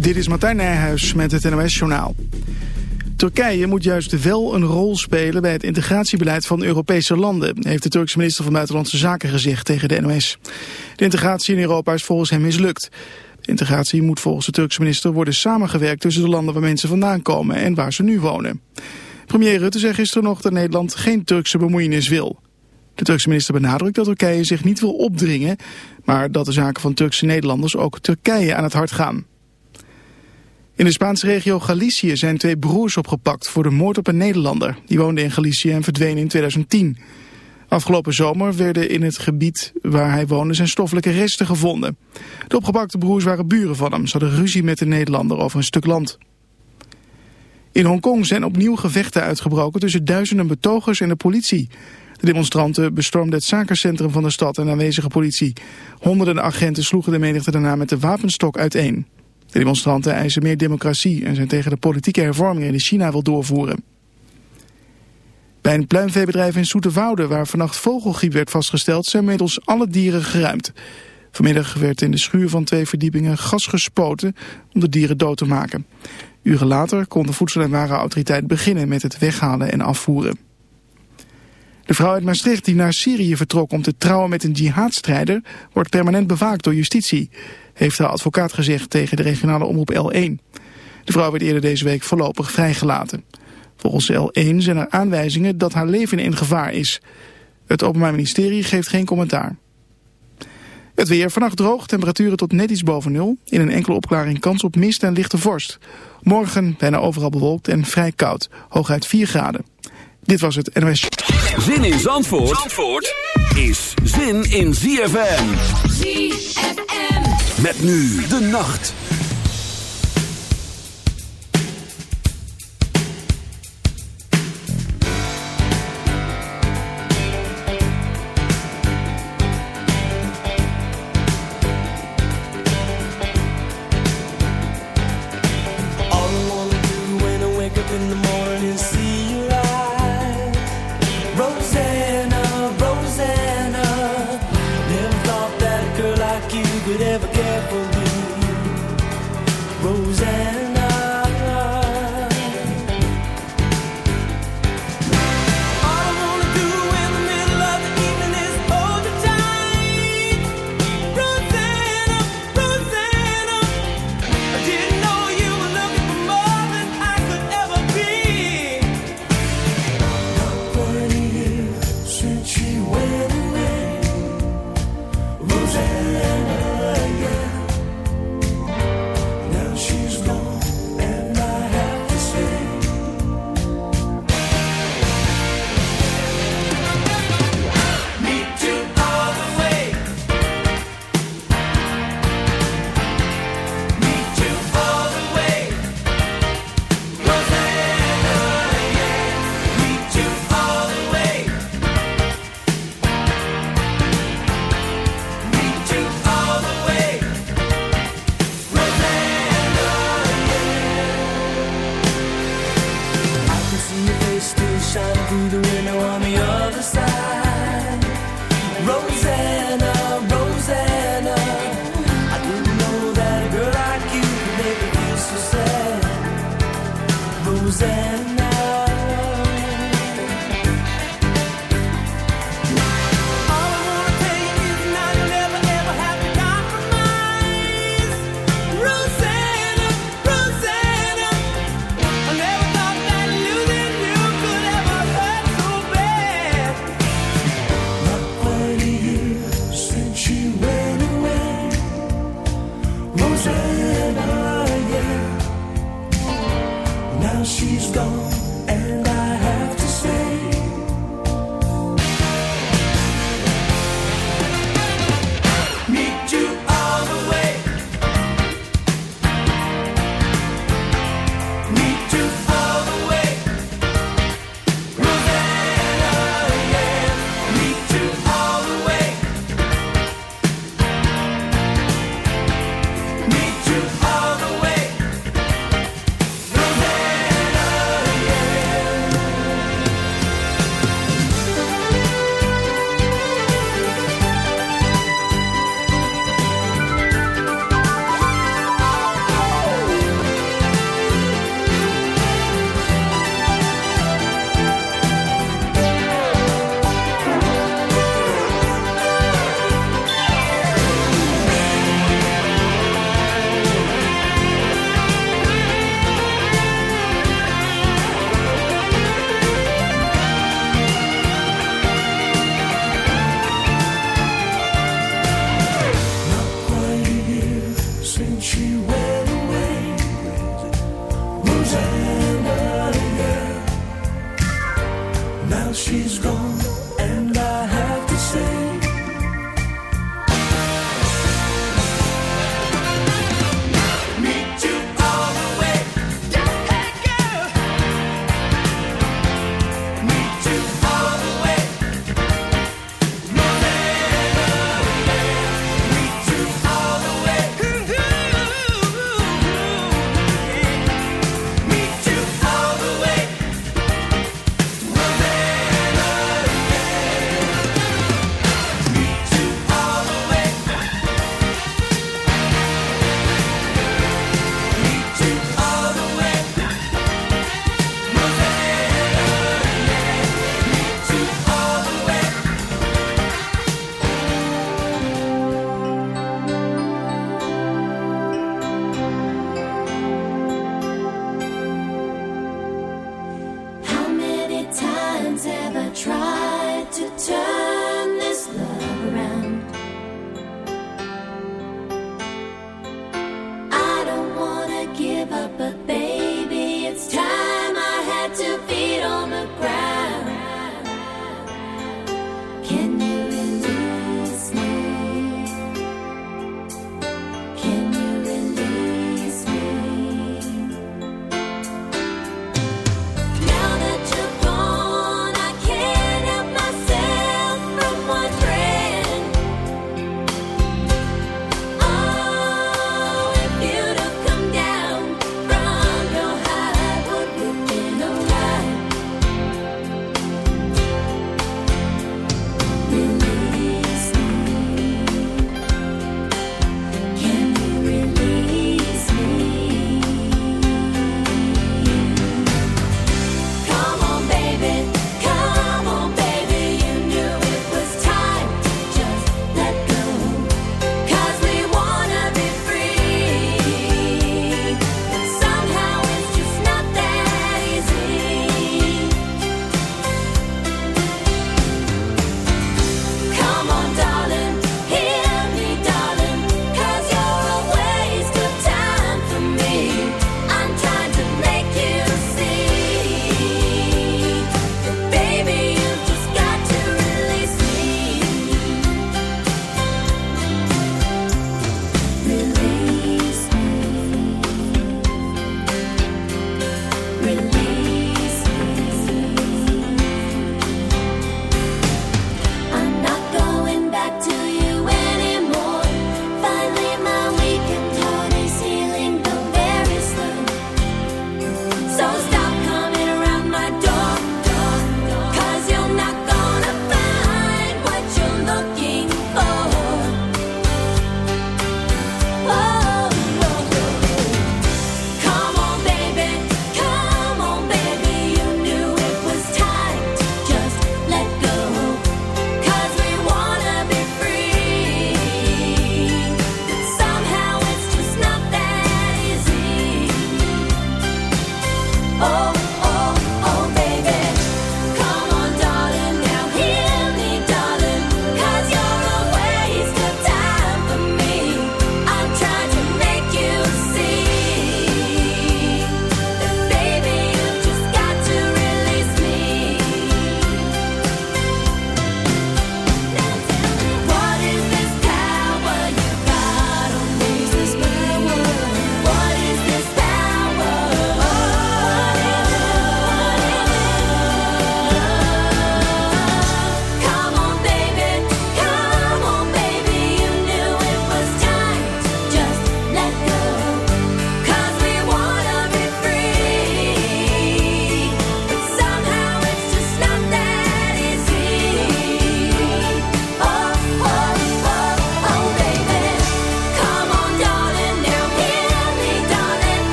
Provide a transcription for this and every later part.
Dit is Martijn Nijhuis met het NOS-journaal. Turkije moet juist wel een rol spelen bij het integratiebeleid van Europese landen, heeft de Turkse minister van Buitenlandse Zaken gezegd tegen de NOS. De integratie in Europa is volgens hem mislukt. De integratie moet volgens de Turkse minister worden samengewerkt tussen de landen waar mensen vandaan komen en waar ze nu wonen. Premier Rutte zei gisteren nog dat Nederland geen Turkse bemoeienis wil. De Turkse minister benadrukt dat Turkije zich niet wil opdringen, maar dat de zaken van Turkse Nederlanders ook Turkije aan het hart gaan. In de Spaanse regio Galicië zijn twee broers opgepakt voor de moord op een Nederlander. Die woonde in Galicië en verdween in 2010. Afgelopen zomer werden in het gebied waar hij woonde zijn stoffelijke resten gevonden. De opgepakte broers waren buren van hem. Ze hadden ruzie met de Nederlander over een stuk land. In Hongkong zijn opnieuw gevechten uitgebroken tussen duizenden betogers en de politie. De demonstranten bestormden het zakencentrum van de stad en aanwezige politie. Honderden agenten sloegen de menigte daarna met de wapenstok uiteen. De demonstranten eisen meer democratie en zijn tegen de politieke hervormingen die China wil doorvoeren. Bij een pluimveebedrijf in Soeterwoude, waar vannacht vogelgriep werd vastgesteld, zijn inmiddels alle dieren geruimd. Vanmiddag werd in de schuur van twee verdiepingen gas gespoten om de dieren dood te maken. Uren later kon de Voedsel- en Warenautoriteit beginnen met het weghalen en afvoeren. De vrouw uit Maastricht die naar Syrië vertrok om te trouwen met een jihadstrijder wordt permanent bewaakt door justitie, heeft haar advocaat gezegd tegen de regionale omroep L1. De vrouw werd eerder deze week voorlopig vrijgelaten. Volgens L1 zijn er aanwijzingen dat haar leven in gevaar is. Het Openbaar Ministerie geeft geen commentaar. Het weer vannacht droog, temperaturen tot net iets boven nul. In een enkele opklaring kans op mist en lichte vorst. Morgen bijna overal bewolkt en vrij koud, hooguit 4 graden. Dit was het NOS. Zin in Zandvoort, Zandvoort is zin in ZFM. ZFM. Met nu de nacht. Now she's gone.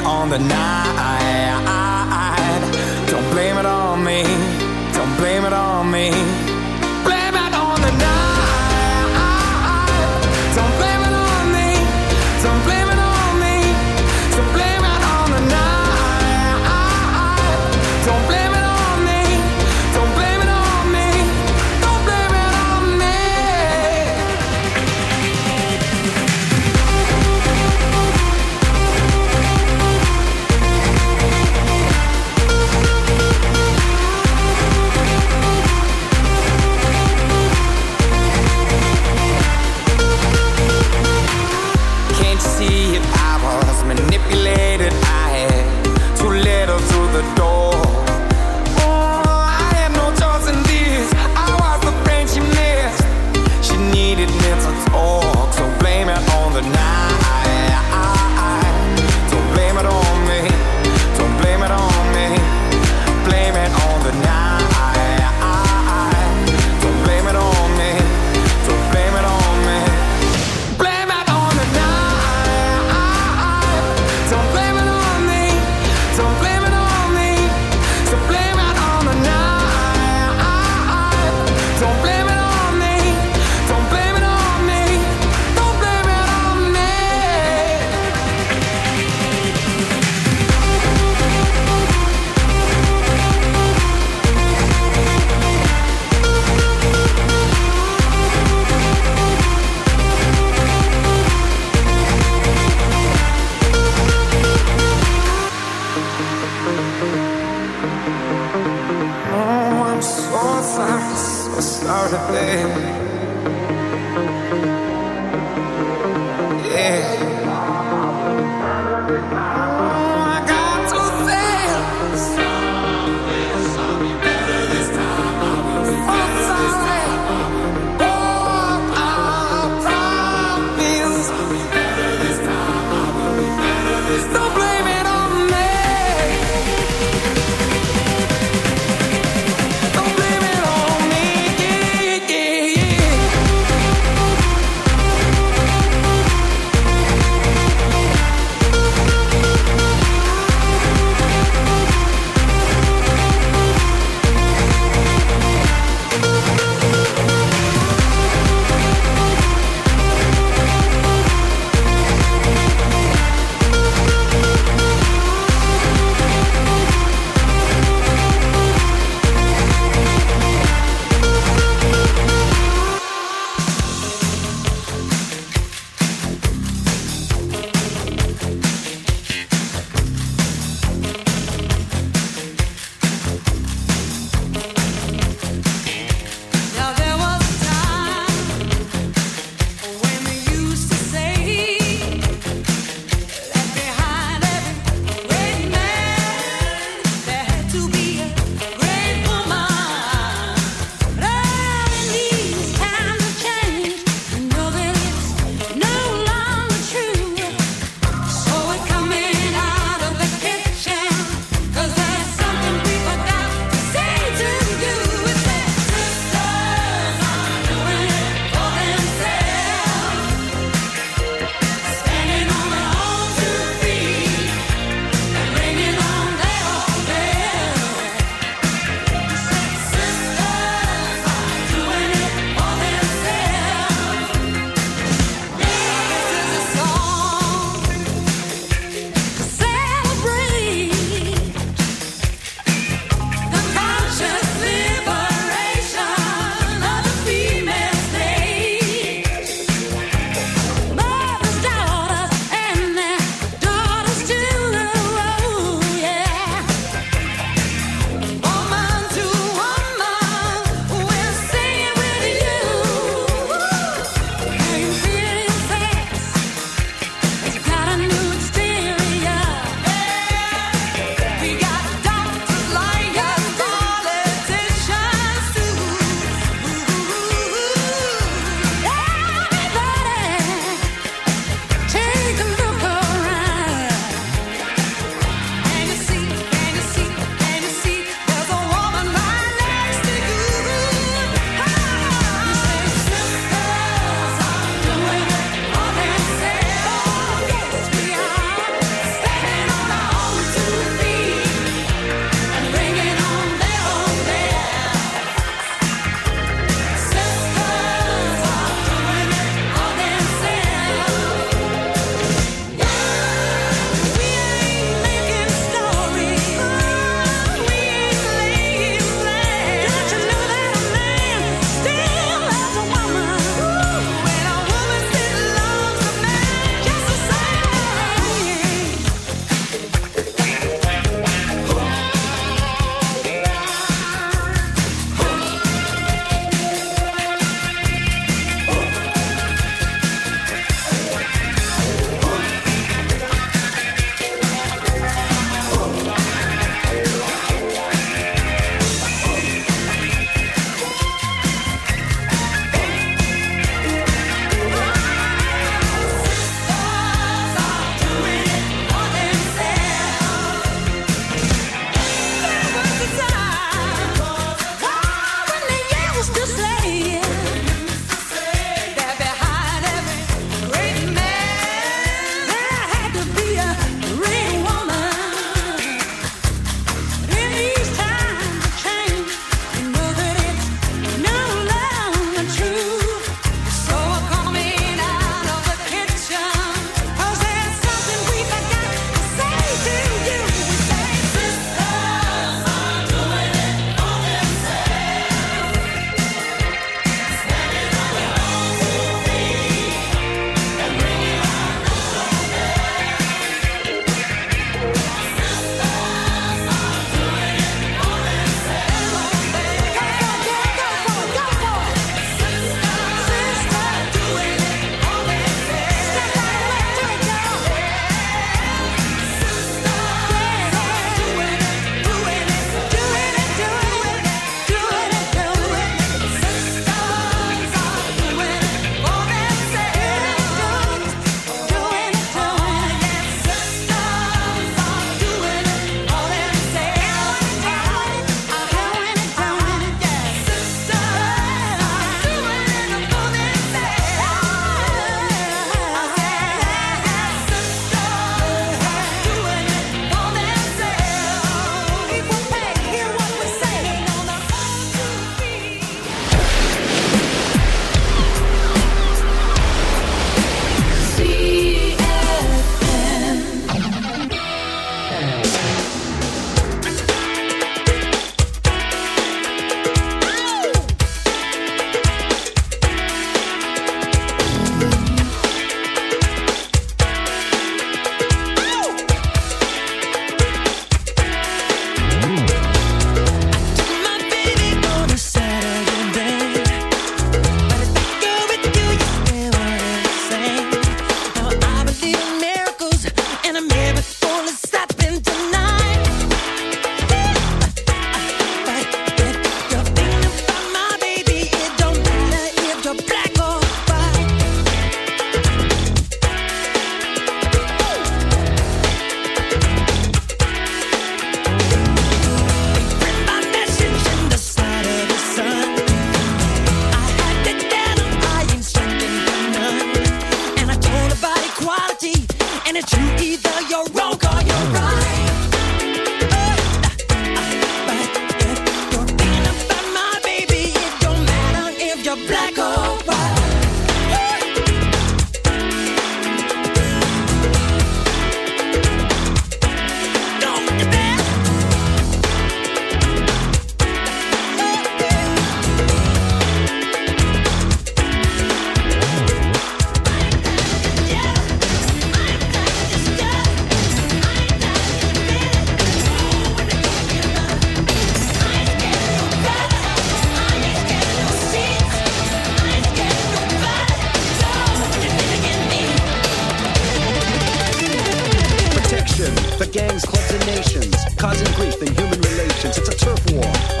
on the night. Don't blame it on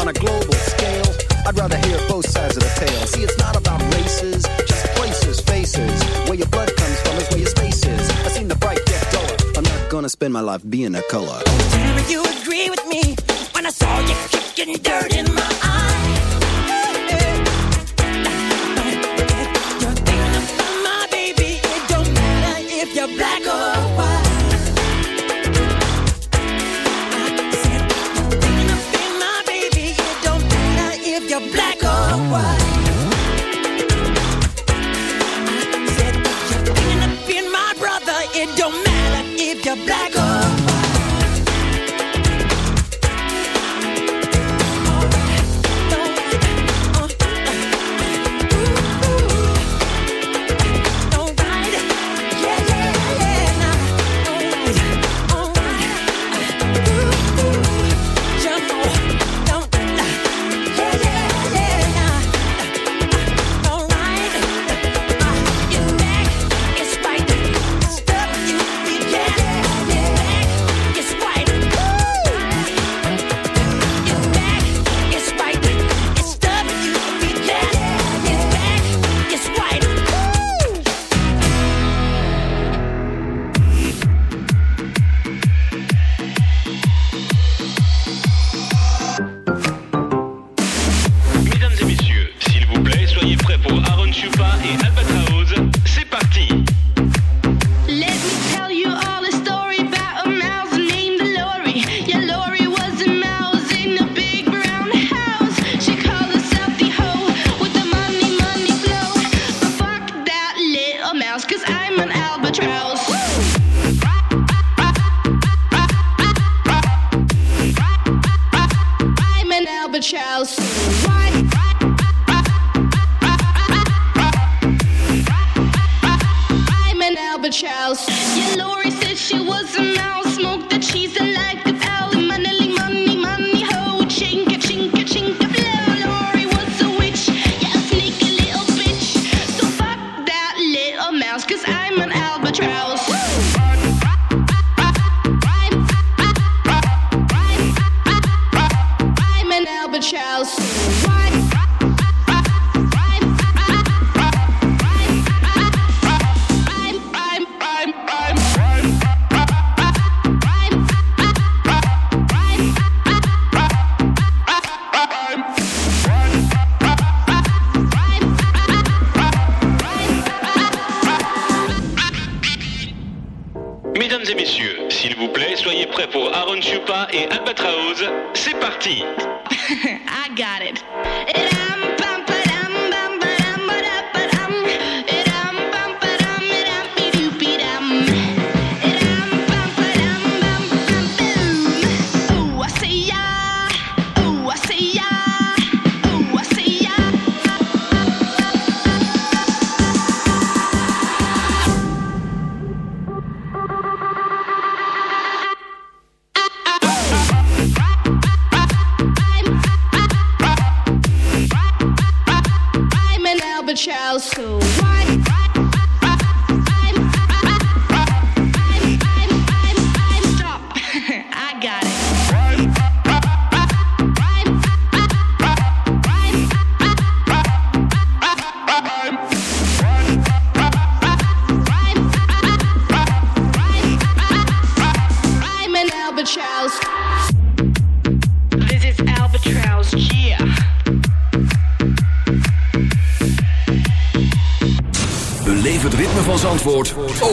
on a global scale. I'd rather hear both sides of the tale. See, it's not about races, just places, faces. Where your blood comes from is where your space is. I seen the bright get duller. I'm not gonna spend my life being a color. Do you agree with me when I saw you kicking dirt in my eyes? house.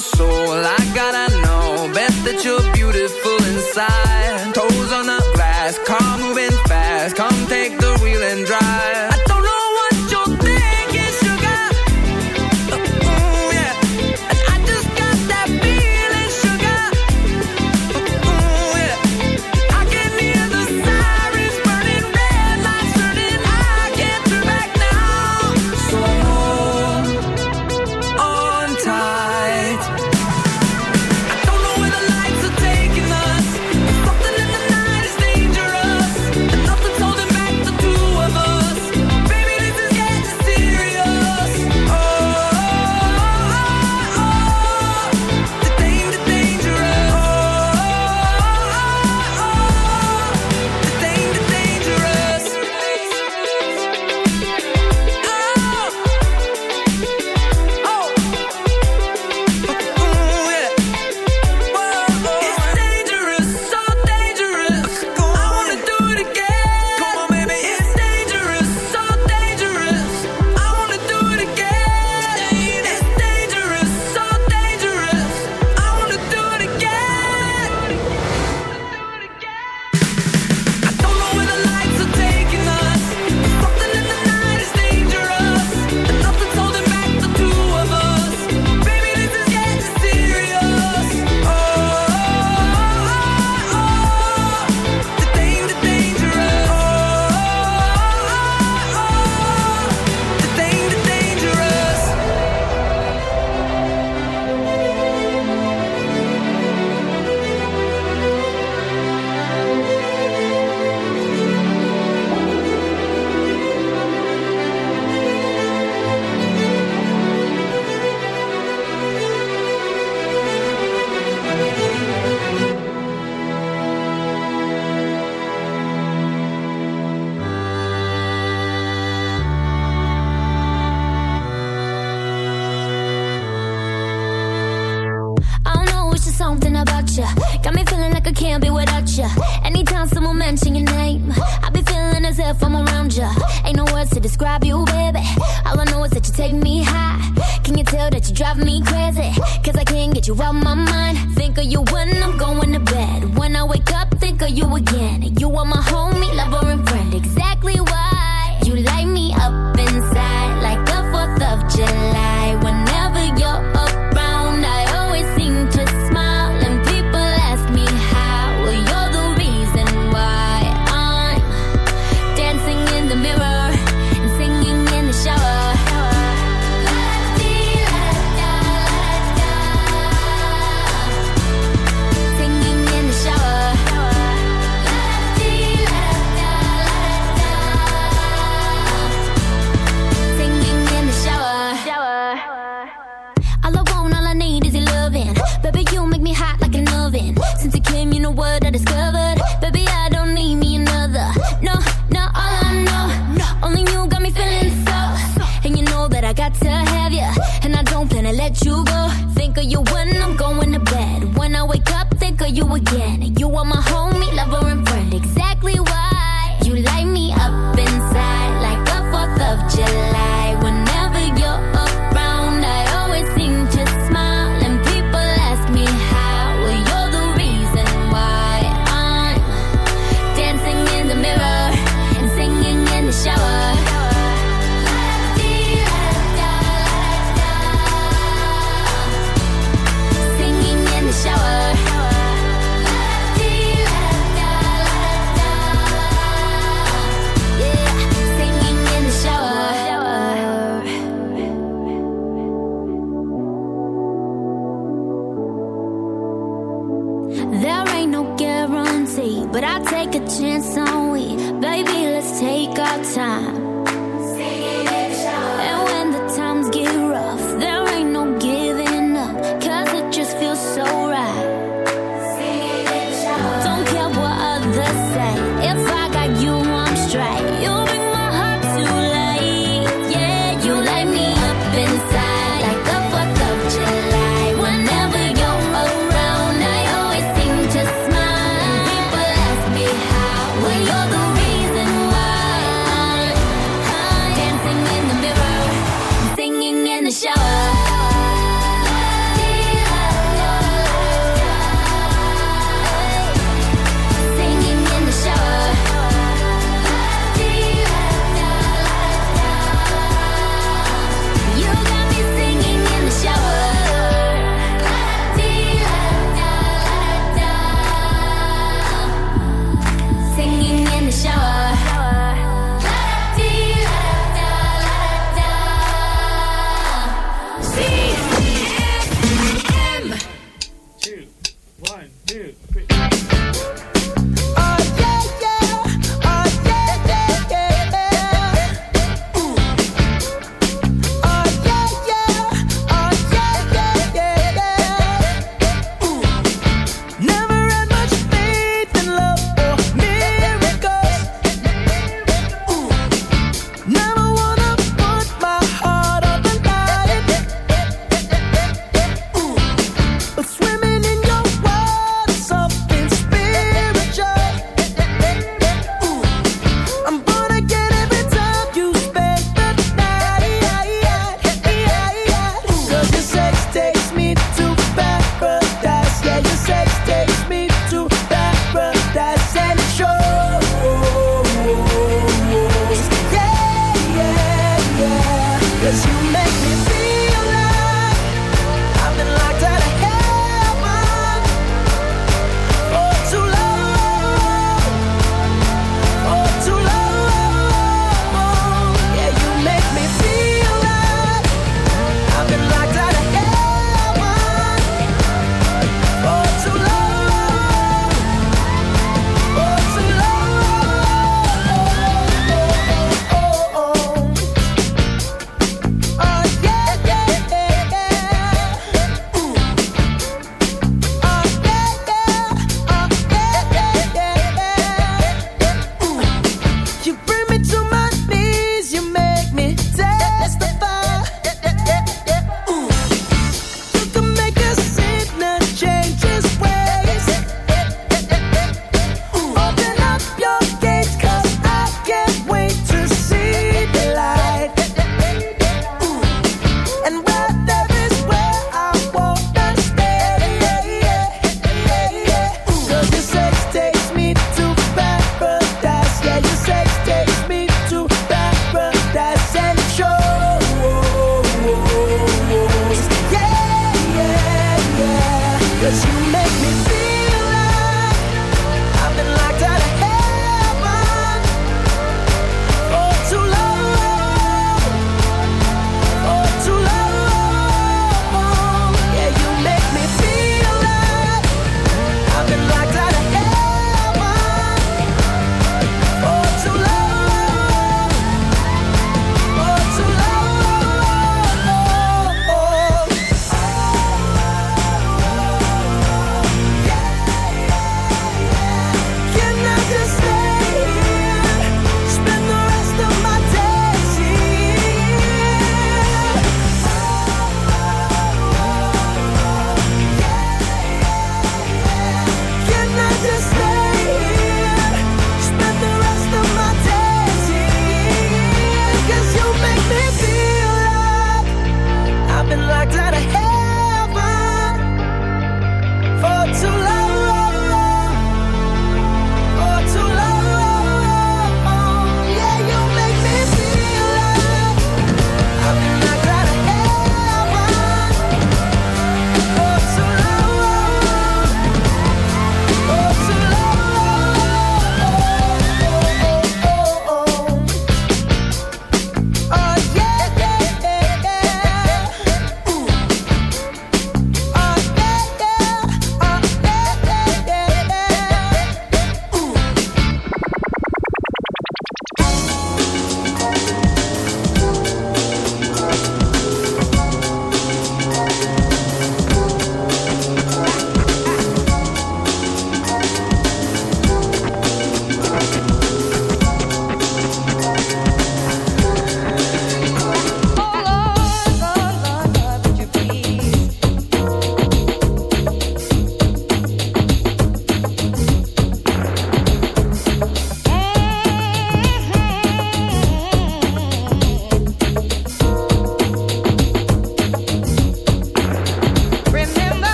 soul, I gotta know. Bet that you're beautiful inside. Toes on the glass, car moving fast. Come take One, two, three.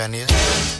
venue.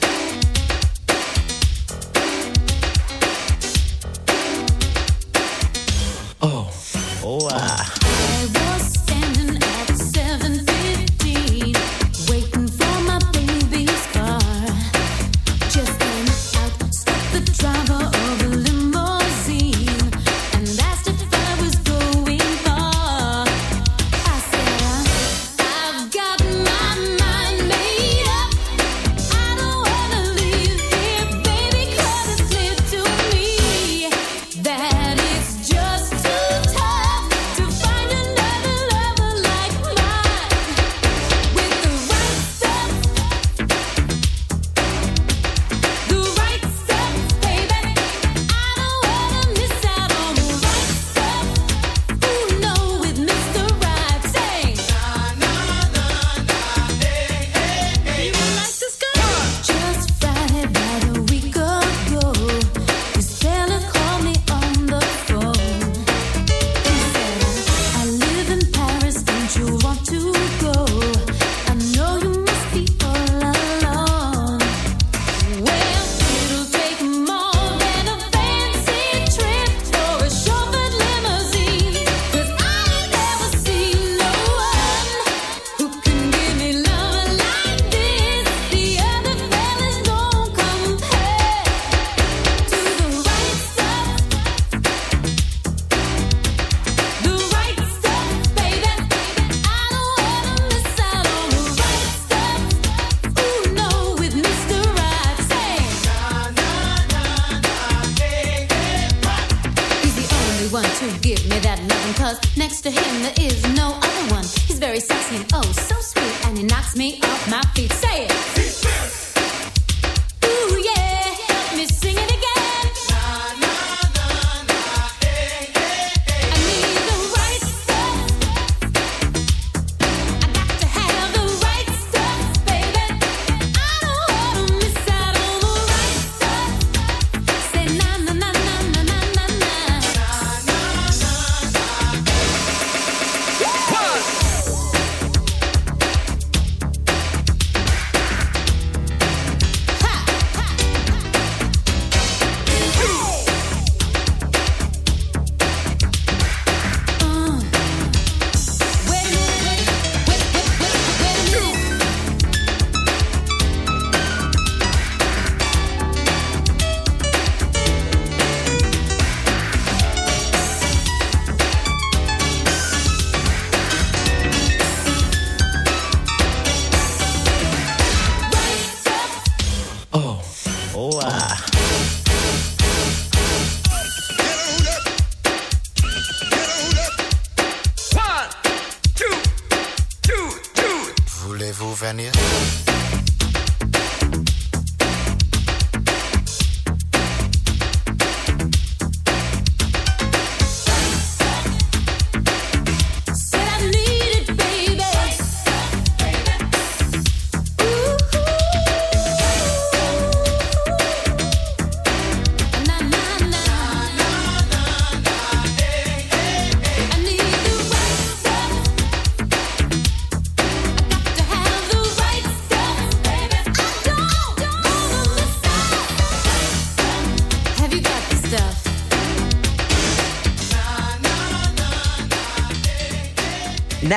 Next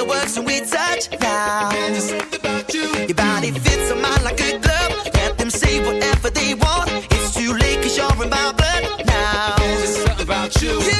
fireworks and we touch now. Your body fits on mine like a glove. Let them say whatever they want. It's too late cause you're in my blood now. There's something about you. You